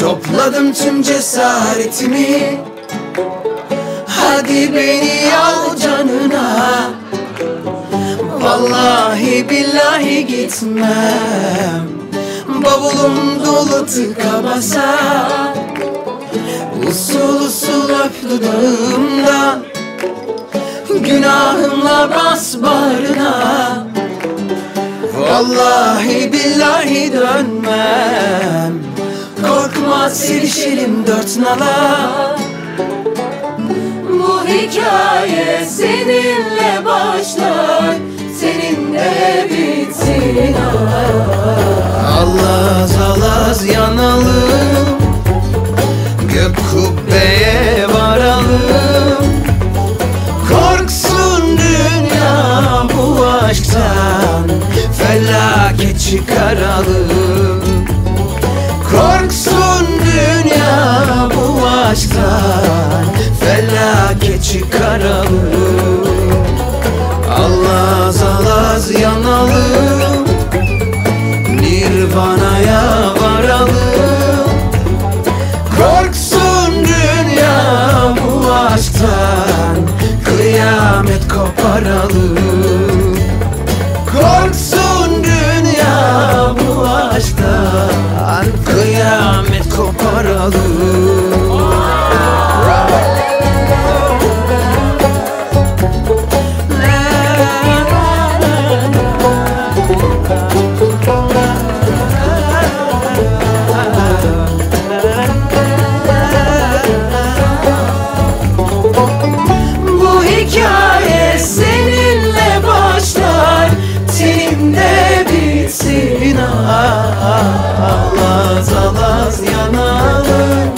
Topladım tüm cesaretimi. Hadi beni al canına. Vallahi billahi gitmem. Bavulum dolu tıka basa Usul usul öp dudağımdan Günahımla bas bağrına Vallahi billahi dönmem. Korkma silişelim dört nala. Bu hikaye seninle başlar. Seninle çıkaralım. Korksun dünya bu aşktan Kıyamet Alaz alaz yanalım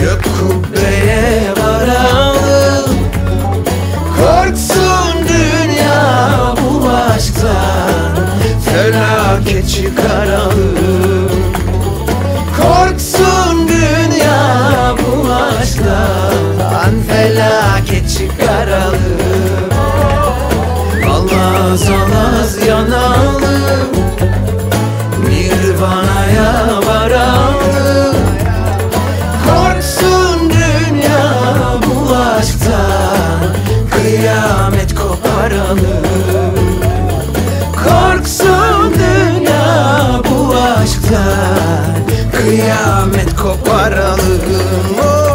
Gök kubbeye varalım Korksun dünya bu aşktan Felaket çıkaralım Korksun dünya bu aşktan Felaket çıkaralım Alaz alaz Kıyamet koparalım